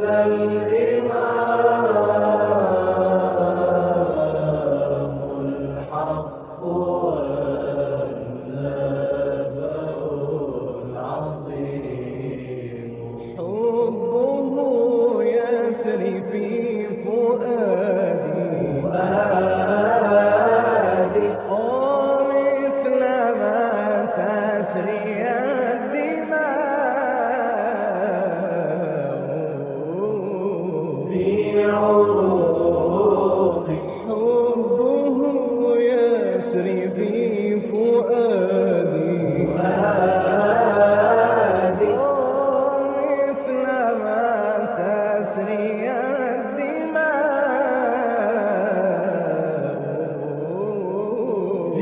الإمام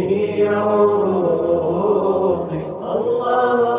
في الله الله